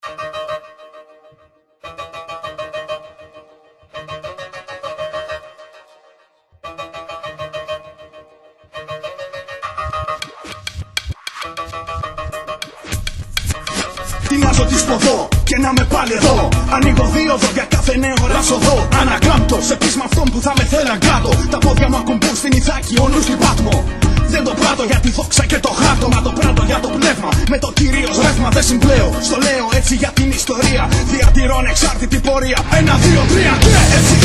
Τι να ζω τι και να με πάλι εδώ. Ανοίγω δύο δόντια κάθε νέο ράσο δω Ανακάμπτω σε πείσμα αυτών που θα με θέλαν κάτω. Τα πόδια μου ακουμπούν στην Ιθάκη ο νους Ρεύμα δεν συμπλέω, στο λέω έτσι για την ιστορία. Διατηρών εξάρτητη πορεία. Ένα, δύο, τρία και έτσι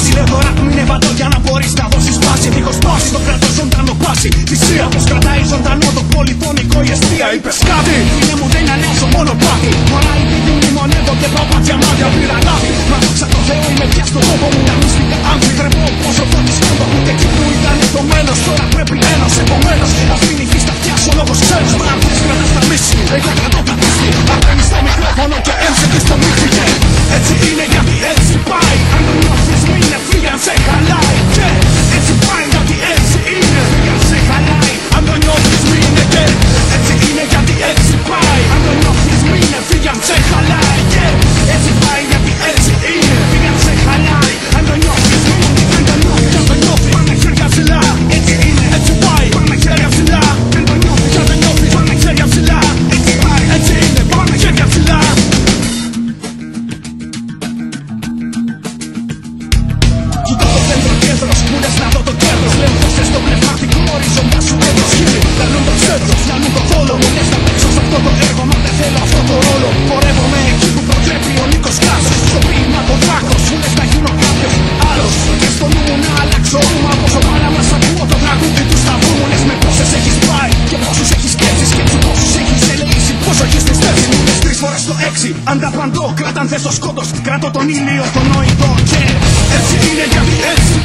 φάση δεν που είναι παντό για να μπορείς να δώσεις πάση. Δίχως πάση το κρατώ ζωντανό πάση. Θυσία πω κρατάει ζωντανό το πολυφωνικό η αιστεία. Είπε κάτι, είναι μου δεν αλλάζω μόνο πάθη. Μωρά η δική μνημονεύω και πάω πάτια μάτια πήρα λάθη. Μα δόξα τω Θεώ είμαι πια στο τόπο μου. Τα μυστικά άμφη τρεμώ πόσο φώτης κόντο μου και εκεί που ήταν ειδωμένο. Τώρα πρέπει ένας επομένως. Αφήνει γη στα φτιά ο λόγος ξένο. Μα αυτέ κρατάς τα μίση. Εγώ κρατώ στο έξι. Ανταπαντώ, κράταν θέσω σκότος. Κράτω τον ήλιο, τον νόητο Και έτσι είναι γιατί έτσι